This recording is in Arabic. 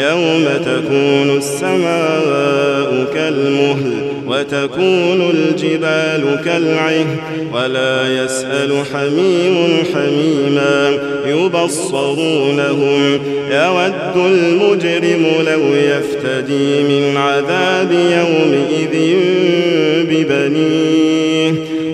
يوم تكون السماء كالمهل وتكون الجبال كالعهن ولا يسأل حميم حميما يبصرونهم يود المجرم لو يفتدي من عذاب يومئذ ببنيه.